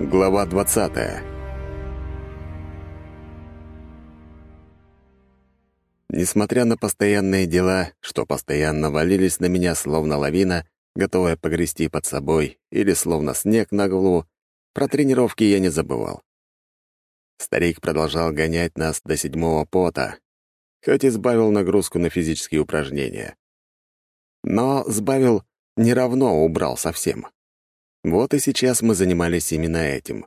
Глава 20 Несмотря на постоянные дела, что постоянно валились на меня словно лавина, готовая погрести под собой, или словно снег на голову, про тренировки я не забывал. Старик продолжал гонять нас до седьмого пота, хоть и сбавил нагрузку на физические упражнения. Но сбавил не равно убрал совсем. Вот и сейчас мы занимались именно этим.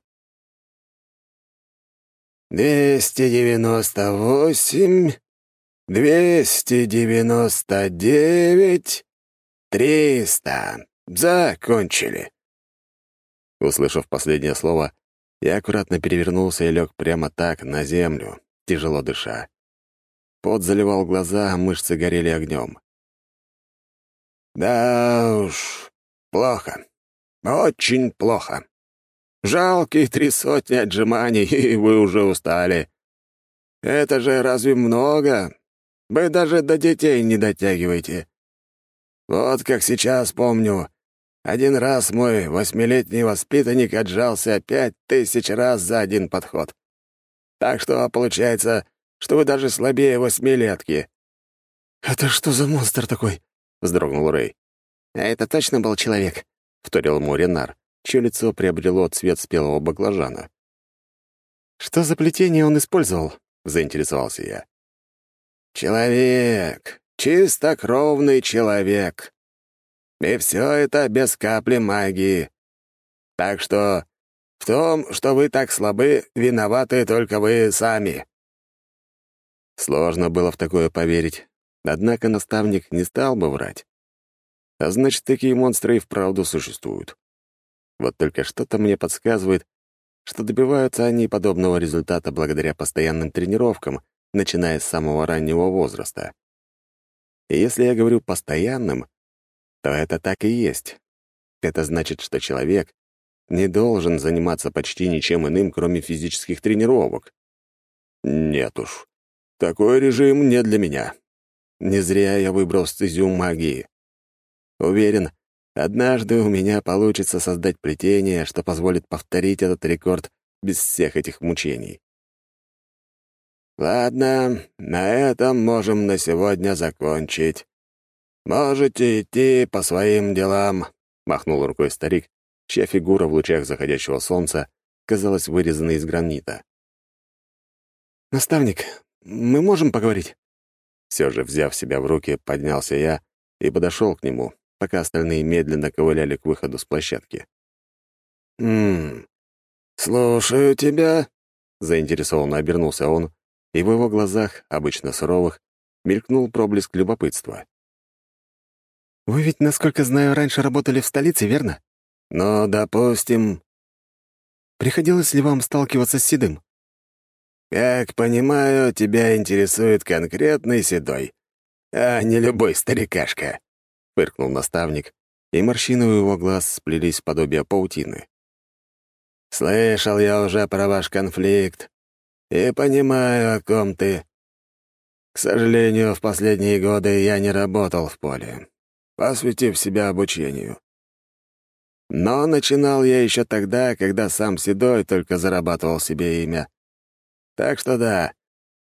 «Двести девяносто восемь, двести девяносто девять, триста. Закончили». Услышав последнее слово, я аккуратно перевернулся и лег прямо так, на землю, тяжело дыша. Пот заливал глаза, мышцы горели огнем. «Да уж, плохо. Очень плохо. Жалкие три сотни отжиманий, и вы уже устали. Это же разве много? Вы даже до детей не дотягиваете. Вот как сейчас помню, один раз мой восьмилетний воспитанник отжался пять тысяч раз за один подход. Так что получается, что вы даже слабее восьмилетки». «Это что за монстр такой?» — вздрогнул Рэй. «А это точно был человек?» — вторил ему Ренар, чье лицо приобрело цвет спелого баклажана. «Что за плетение он использовал?» — заинтересовался я. «Человек, чистокровный человек. И все это без капли магии. Так что в том, что вы так слабы, виноваты только вы сами». Сложно было в такое поверить, однако наставник не стал бы врать. А значит, такие монстры и вправду существуют. Вот только что-то мне подсказывает, что добиваются они подобного результата благодаря постоянным тренировкам, начиная с самого раннего возраста. И если я говорю «постоянным», то это так и есть. Это значит, что человек не должен заниматься почти ничем иным, кроме физических тренировок. Нет уж, такой режим не для меня. Не зря я выбрал стезю магии. Уверен, однажды у меня получится создать плетение, что позволит повторить этот рекорд без всех этих мучений. «Ладно, на этом можем на сегодня закончить. Можете идти по своим делам», — махнул рукой старик, чья фигура в лучах заходящего солнца казалась вырезанной из гранита. «Наставник, мы можем поговорить?» Все же, взяв себя в руки, поднялся я и подошел к нему, пока остальные медленно ковыляли к выходу с площадки. «Ммм, слушаю тебя», — заинтересованно обернулся он, и в его глазах, обычно суровых, мелькнул проблеск любопытства. «Вы ведь, насколько знаю, раньше работали в столице, верно?» «Ну, допустим». «Приходилось ли вам сталкиваться с Седым?» «Как понимаю, тебя интересует конкретный Седой, а не любой старикашка», — фыркнул наставник, и морщины у его глаз сплелись в подобие паутины. «Слышал я уже про ваш конфликт и понимаю, о ком ты. К сожалению, в последние годы я не работал в поле, посвятив себя обучению. Но начинал я еще тогда, когда сам Седой только зарабатывал себе имя. Так что да,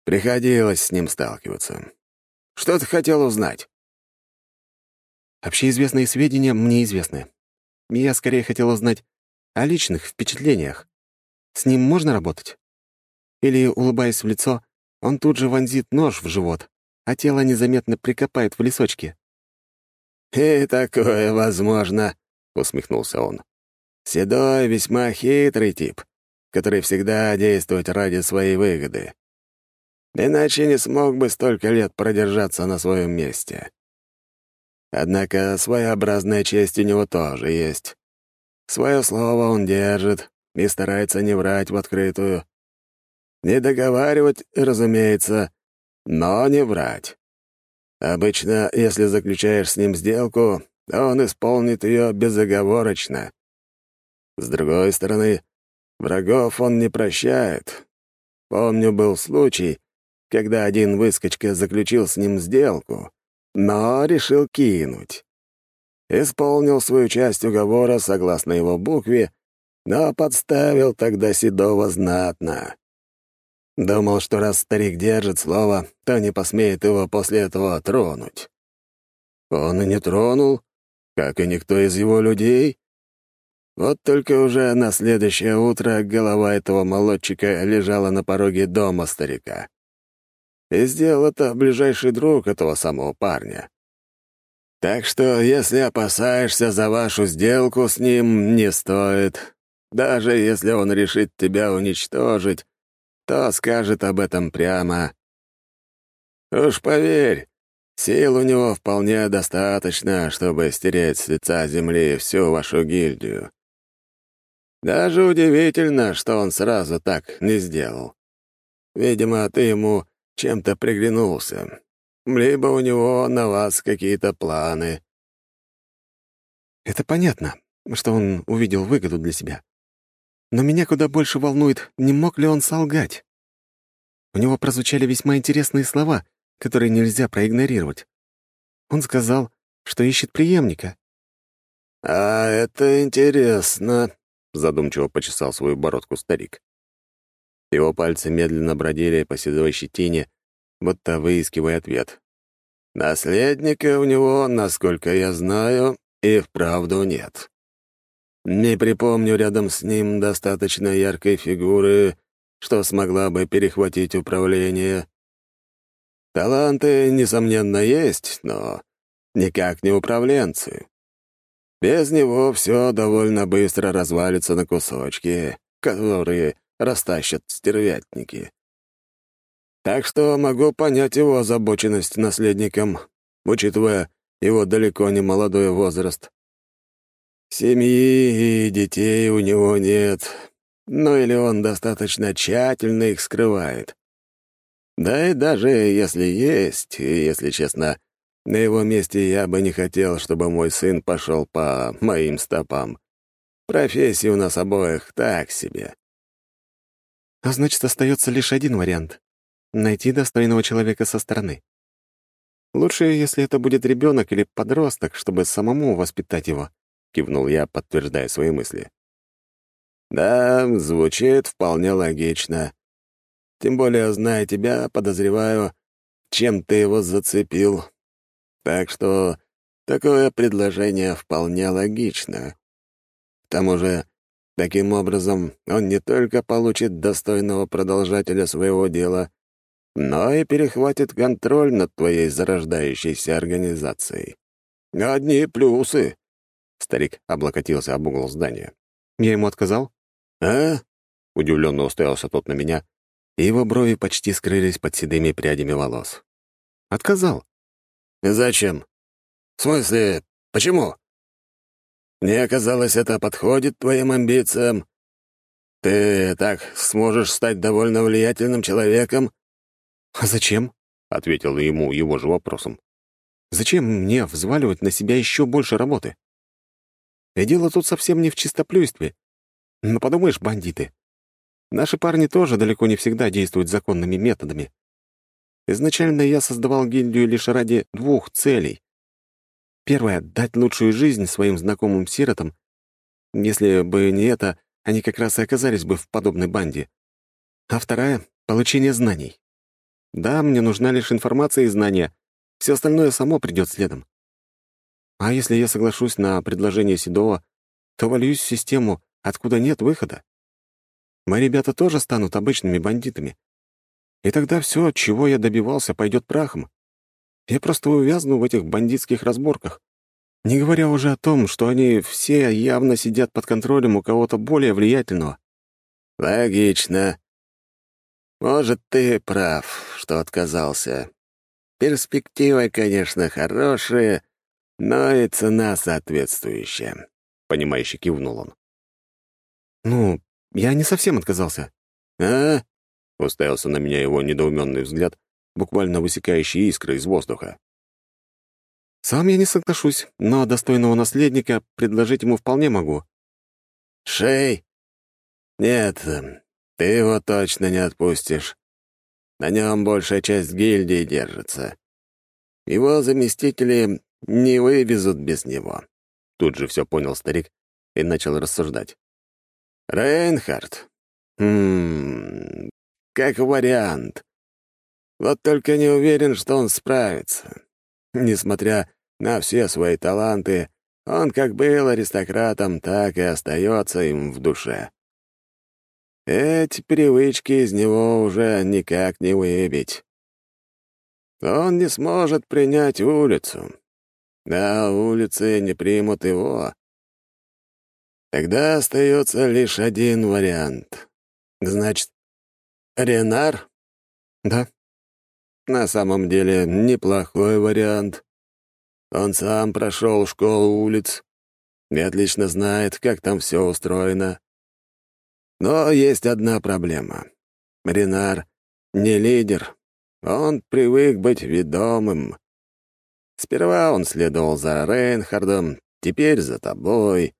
приходилось с ним сталкиваться. Что ты хотел узнать?» Общеизвестные сведения мне известны. Я скорее хотел узнать о личных впечатлениях. С ним можно работать? Или, улыбаясь в лицо, он тут же вонзит нож в живот, а тело незаметно прикопает в лесочке. «И такое возможно», — усмехнулся он. «Седой весьма хитрый тип, который всегда действует ради своей выгоды. Иначе не смог бы столько лет продержаться на своем месте. Однако своеобразная честь у него тоже есть. Свое слово он держит и старается не врать в открытую. Не договаривать, разумеется, но не врать. Обычно, если заключаешь с ним сделку, он исполнит ее безоговорочно. С другой стороны, врагов он не прощает. Помню, был случай, когда один выскочка заключил с ним сделку, но решил кинуть. Исполнил свою часть уговора согласно его букве но подставил тогда Седова знатно. Думал, что раз старик держит слово, то не посмеет его после этого тронуть. Он и не тронул, как и никто из его людей. Вот только уже на следующее утро голова этого молодчика лежала на пороге дома старика. И сделал это ближайший друг этого самого парня. Так что, если опасаешься за вашу сделку с ним, не стоит. Даже если он решит тебя уничтожить, то скажет об этом прямо. Уж поверь, сил у него вполне достаточно, чтобы стереть с лица земли всю вашу гильдию. Даже удивительно, что он сразу так не сделал. Видимо, ты ему чем-то приглянулся либо у него на вас какие-то планы». «Это понятно, что он увидел выгоду для себя. Но меня куда больше волнует, не мог ли он солгать. У него прозвучали весьма интересные слова, которые нельзя проигнорировать. Он сказал, что ищет преемника». «А это интересно», — задумчиво почесал свою бородку старик. Его пальцы медленно бродили по седой щетине, будто выискивая ответ. «Наследника у него, насколько я знаю, и вправду нет. Не припомню рядом с ним достаточно яркой фигуры, что смогла бы перехватить управление. Таланты, несомненно, есть, но никак не управленцы. Без него все довольно быстро развалится на кусочки, которые растащат стервятники. Так что могу понять его озабоченность наследником, учитывая его далеко не молодой возраст. Семьи и детей у него нет, ну или он достаточно тщательно их скрывает. Да и даже если есть, и если честно, на его месте я бы не хотел, чтобы мой сын пошел по моим стопам. Профессии у нас обоих так себе. А значит, остается лишь один вариант найти достойного человека со стороны. Лучше, если это будет ребенок или подросток, чтобы самому воспитать его, кивнул я, подтверждая свои мысли. Да, звучит вполне логично. Тем более, зная тебя, подозреваю, чем ты его зацепил. Так что такое предложение вполне логично. К тому же, таким образом, он не только получит достойного продолжателя своего дела, но и перехватит контроль над твоей зарождающейся организацией. Одни плюсы. Старик облокотился об угол здания. Я ему отказал? А? Удивленно уставился тот на меня, и его брови почти скрылись под седыми прядями волос. Отказал. Зачем? В смысле, почему? Мне оказалось, это подходит твоим амбициям. Ты так сможешь стать довольно влиятельным человеком, «А зачем?» — ответил ему его же вопросом. «Зачем мне взваливать на себя еще больше работы? И дело тут совсем не в чистоплюйстве. Но подумаешь, бандиты. Наши парни тоже далеко не всегда действуют законными методами. Изначально я создавал гильдию лишь ради двух целей. Первое — дать лучшую жизнь своим знакомым сиротам. Если бы не это, они как раз и оказались бы в подобной банде. А вторая — получение знаний. Да, мне нужна лишь информация и знания. Все остальное само придет следом. А если я соглашусь на предложение Седова, то вольюсь в систему, откуда нет выхода. Мои ребята тоже станут обычными бандитами. И тогда все, чего я добивался, пойдет прахом. Я просто увязну в этих бандитских разборках. Не говоря уже о том, что они все явно сидят под контролем у кого-то более влиятельного. «Логично. Может, ты прав, что отказался. Перспективы, конечно, хорошие, но и цена соответствующая», — понимающе кивнул он. «Ну, я не совсем отказался». «А?» — уставился на меня его недоуменный взгляд, буквально высекающий искры из воздуха. «Сам я не соглашусь, но достойного наследника предложить ему вполне могу». «Шей? Нет, ты его точно не отпустишь. На нем большая часть гильдии держится. Его заместители не вывезут без него. Тут же все понял старик и начал рассуждать. Рейнхард. Хм, как вариант. Вот только не уверен, что он справится. Несмотря на все свои таланты, он как был аристократом, так и остается им в душе. Эти привычки из него уже никак не выбить. Он не сможет принять улицу. А улицы не примут его. Тогда остается лишь один вариант. Значит, Ренар? Да. На самом деле, неплохой вариант. Он сам прошел школу улиц и отлично знает, как там все устроено. Но есть одна проблема. Ренар не лидер. Он привык быть ведомым. Сперва он следовал за Рейнхардом, теперь за тобой.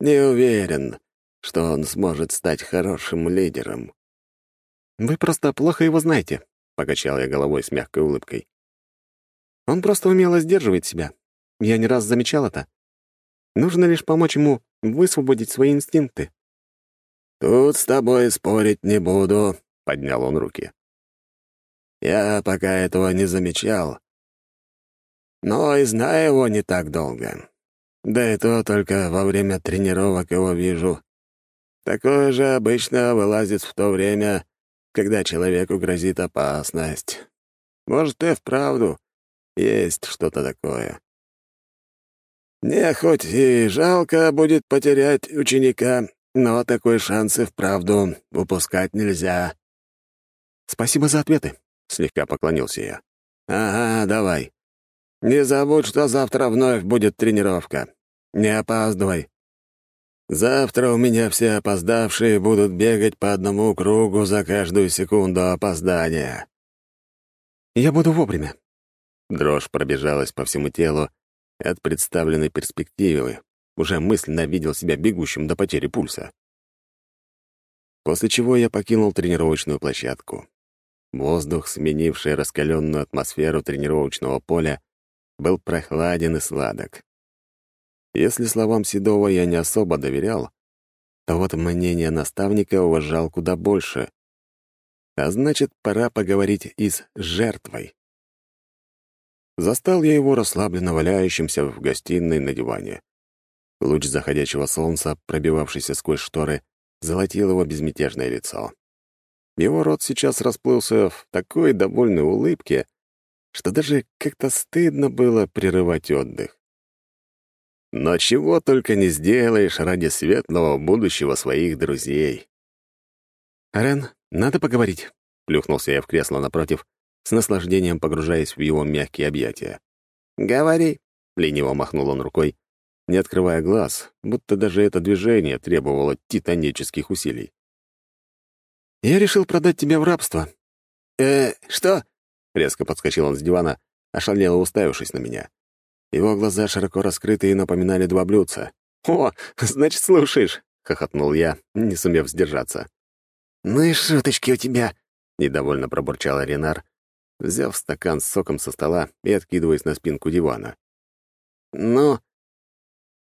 Не уверен, что он сможет стать хорошим лидером. «Вы просто плохо его знаете», — покачал я головой с мягкой улыбкой. «Он просто умело сдерживает себя. Я не раз замечал это. Нужно лишь помочь ему высвободить свои инстинкты». «Тут с тобой спорить не буду», — поднял он руки. «Я пока этого не замечал, но и знаю его не так долго. Да и то только во время тренировок его вижу. Такое же обычно вылазит в то время, когда человеку грозит опасность. Может, и вправду есть что-то такое. Мне хоть и жалко будет потерять ученика, но такой шанс и вправду упускать нельзя. «Спасибо за ответы», — слегка поклонился я. «Ага, давай. Не забудь, что завтра вновь будет тренировка. Не опаздывай. Завтра у меня все опоздавшие будут бегать по одному кругу за каждую секунду опоздания. Я буду вовремя. Дрожь пробежалась по всему телу от представленной перспективы. Уже мысленно видел себя бегущим до потери пульса. После чего я покинул тренировочную площадку. Воздух, сменивший раскаленную атмосферу тренировочного поля, был прохладен и сладок. Если словам Седова я не особо доверял, то вот мнение наставника уважал куда больше. А значит, пора поговорить и с жертвой. Застал я его расслабленно валяющимся в гостиной на диване. Луч заходящего солнца, пробивавшийся сквозь шторы, золотил его безмятежное лицо. Его рот сейчас расплылся в такой довольной улыбке, что даже как-то стыдно было прерывать отдых. Но чего только не сделаешь ради светлого будущего своих друзей. «Рен, надо поговорить», — плюхнулся я в кресло напротив, с наслаждением погружаясь в его мягкие объятия. «Говори», — лениво махнул он рукой, не открывая глаз, будто даже это движение требовало титанических усилий. «Я решил продать тебя в рабство». «Э, что?» — резко подскочил он с дивана, ошалело уставившись на меня. Его глаза широко раскрытые напоминали два блюдца. «О, значит, слушаешь!» — хохотнул я, не сумев сдержаться. «Ну и шуточки у тебя!» — недовольно пробурчал Ренар, взяв стакан с соком со стола и откидываясь на спинку дивана. «Ну,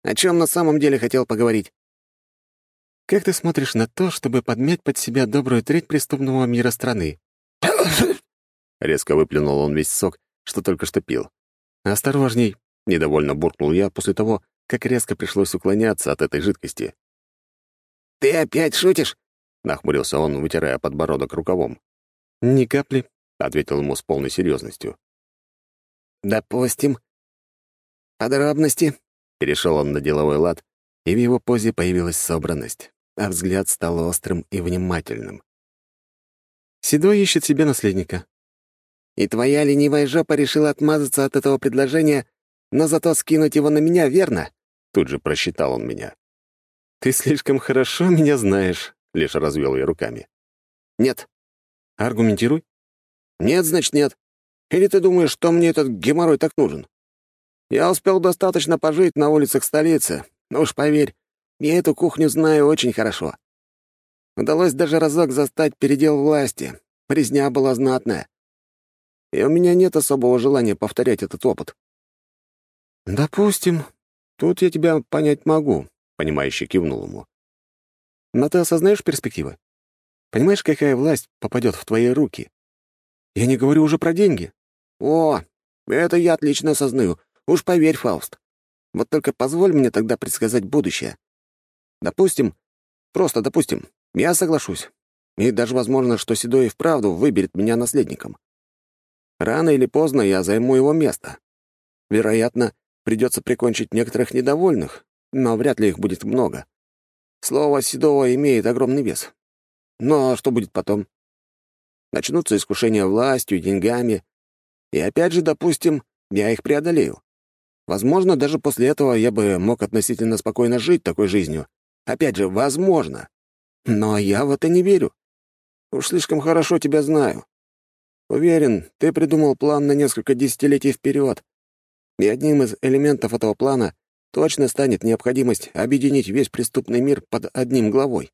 о чем на самом деле хотел поговорить?» «Как ты смотришь на то, чтобы подмять под себя добрую треть преступного мира страны?» Резко выплюнул он весь сок, что только что пил. «Осторожней!» — недовольно буркнул я после того, как резко пришлось уклоняться от этой жидкости. «Ты опять шутишь?» — нахмурился он, вытирая подбородок рукавом. «Ни капли», — ответил ему с полной серьезностью. «Допустим. Подробности?» — перешел он на деловой лад, и в его позе появилась собранность, а взгляд стал острым и внимательным. «Седой ищет себе наследника. И твоя ленивая жопа решила отмазаться от этого предложения, но зато скинуть его на меня, верно?» Тут же просчитал он меня. «Ты слишком хорошо меня знаешь», — лишь развел я руками. «Нет». «Аргументируй». «Нет, значит, нет. Или ты думаешь, что мне этот геморрой так нужен? Я успел достаточно пожить на улицах столицы, но уж поверь, я эту кухню знаю очень хорошо. Удалось даже разок застать передел власти. Резня была знатная и у меня нет особого желания повторять этот опыт». «Допустим. Тут я тебя понять могу», — понимающе кивнул ему. Но ты осознаешь перспективы? Понимаешь, какая власть попадет в твои руки? Я не говорю уже про деньги. О, это я отлично осознаю. Уж поверь, Фауст. Вот только позволь мне тогда предсказать будущее. Допустим, просто допустим, я соглашусь. И даже возможно, что Седой вправду выберет меня наследником. Рано или поздно я займу его место. Вероятно, придется прикончить некоторых недовольных, но вряд ли их будет много. Слово Седова имеет огромный вес. Но что будет потом? Начнутся искушения властью, деньгами. И опять же, допустим, я их преодолею. Возможно, даже после этого я бы мог относительно спокойно жить такой жизнью. Опять же, возможно. Но я в это не верю. Уж слишком хорошо тебя знаю. Уверен, ты придумал план на несколько десятилетий вперед. И одним из элементов этого плана точно станет необходимость объединить весь преступный мир под одним главой.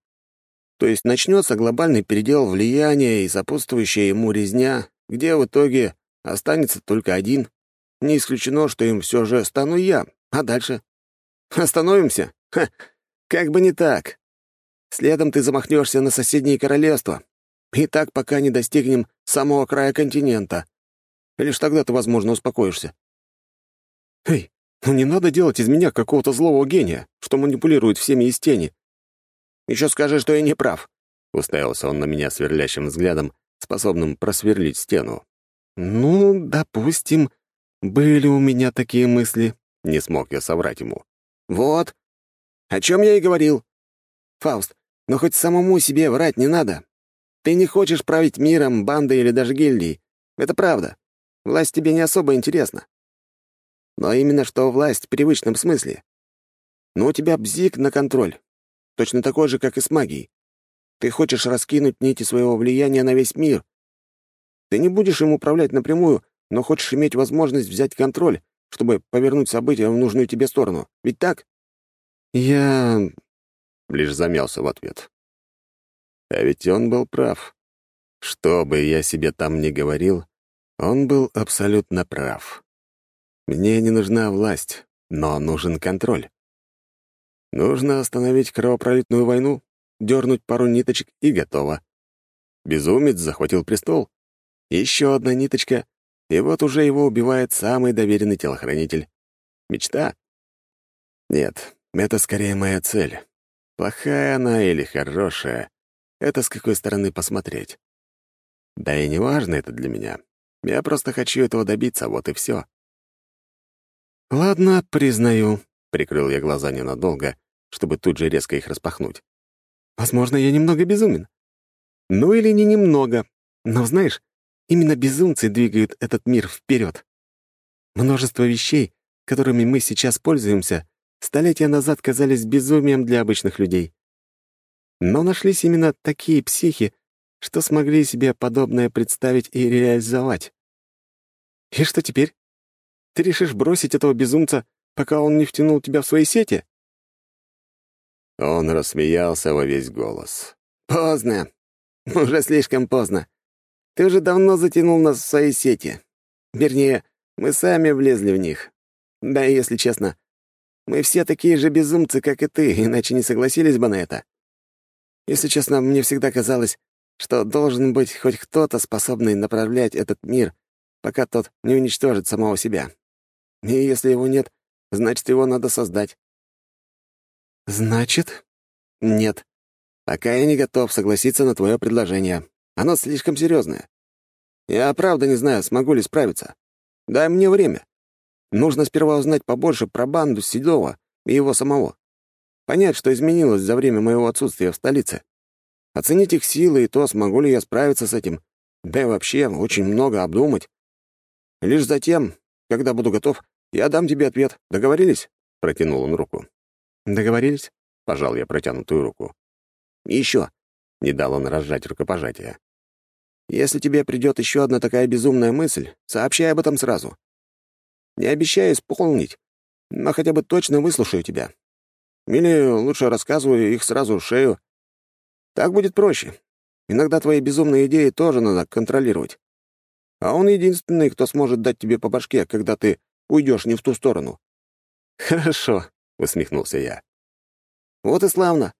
То есть начнется глобальный передел влияния и сопутствующая ему резня, где в итоге останется только один. Не исключено, что им все же стану я. А дальше? Остановимся? Ха, как бы не так. Следом ты замахнешься на соседние королевства. И так, пока не достигнем самого края континента. Лишь тогда ты, возможно, успокоишься. Эй, ну не надо делать из меня какого-то злого гения, что манипулирует всеми из тени. Еще скажи, что я не прав. Уставился он на меня сверлящим взглядом, способным просверлить стену. «Ну, допустим, были у меня такие мысли», — не смог я соврать ему. «Вот, о чем я и говорил. Фауст, но хоть самому себе врать не надо. Ты не хочешь править миром, бандой или даже гильдией. Это правда. Власть тебе не особо интересна. Но именно что власть в привычном смысле. Но у тебя бзик на контроль. Точно такой же, как и с магией. Ты хочешь раскинуть нити своего влияния на весь мир. Ты не будешь им управлять напрямую, но хочешь иметь возможность взять контроль, чтобы повернуть события в нужную тебе сторону. Ведь так? Я... Лишь замялся в ответ. А ведь он был прав. Что бы я себе там ни говорил, он был абсолютно прав. Мне не нужна власть, но нужен контроль. Нужно остановить кровопролитную войну, дернуть пару ниточек и готово. Безумец захватил престол. Еще одна ниточка, и вот уже его убивает самый доверенный телохранитель. Мечта? Нет, это скорее моя цель. Плохая она или хорошая, это с какой стороны посмотреть. Да и не важно это для меня. Я просто хочу этого добиться, вот и все. «Ладно, признаю», — прикрыл я глаза ненадолго, чтобы тут же резко их распахнуть. «Возможно, я немного безумен. Ну или не немного. Но знаешь, именно безумцы двигают этот мир вперед. Множество вещей, которыми мы сейчас пользуемся, столетия назад казались безумием для обычных людей. Но нашлись именно такие психи, что смогли себе подобное представить и реализовать. И что теперь? Ты решишь бросить этого безумца, пока он не втянул тебя в свои сети?» Он рассмеялся во весь голос. «Поздно. Уже слишком поздно. Ты уже давно затянул нас в свои сети. Вернее, мы сами влезли в них. Да и если честно, мы все такие же безумцы, как и ты, иначе не согласились бы на это. Если честно, мне всегда казалось, что должен быть хоть кто-то, способный направлять этот мир, пока тот не уничтожит самого себя. И если его нет, значит, его надо создать. Значит? Нет. Пока я не готов согласиться на твое предложение. Оно слишком серьезное. Я правда не знаю, смогу ли справиться. Дай мне время. Нужно сперва узнать побольше про банду Седова и его самого. Понять, что изменилось за время моего отсутствия в столице. Оценить их силы и то, смогу ли я справиться с этим. Да и вообще, очень много обдумать. Лишь затем, когда буду готов, я дам тебе ответ. Договорились?» — протянул он руку. «Договорились?» — пожал я протянутую руку. «И еще», — не дал он разжать рукопожатие. «Если тебе придет еще одна такая безумная мысль, сообщай об этом сразу. Не обещаю исполнить, но хотя бы точно выслушаю тебя. Или лучше рассказываю их сразу в шею. Так будет проще. Иногда твои безумные идеи тоже надо контролировать. А он единственный, кто сможет дать тебе по башке, когда ты уйдешь не в ту сторону». «Хорошо», — усмехнулся я. «Вот и славно.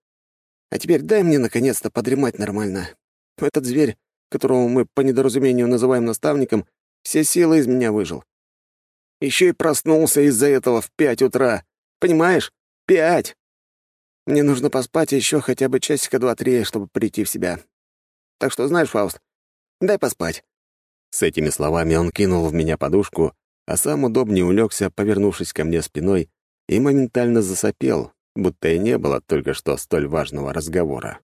А теперь дай мне наконец-то подремать нормально. Этот зверь, которого мы по недоразумению называем наставником, все силы из меня выжил. Еще и проснулся из-за этого в пять утра. Понимаешь? Пять! Мне нужно поспать еще хотя бы часика два-три, чтобы прийти в себя. Так что, знаешь, Фауст, дай поспать». С этими словами он кинул в меня подушку, а сам удобнее улегся, повернувшись ко мне спиной, и моментально засопел, будто и не было только что столь важного разговора.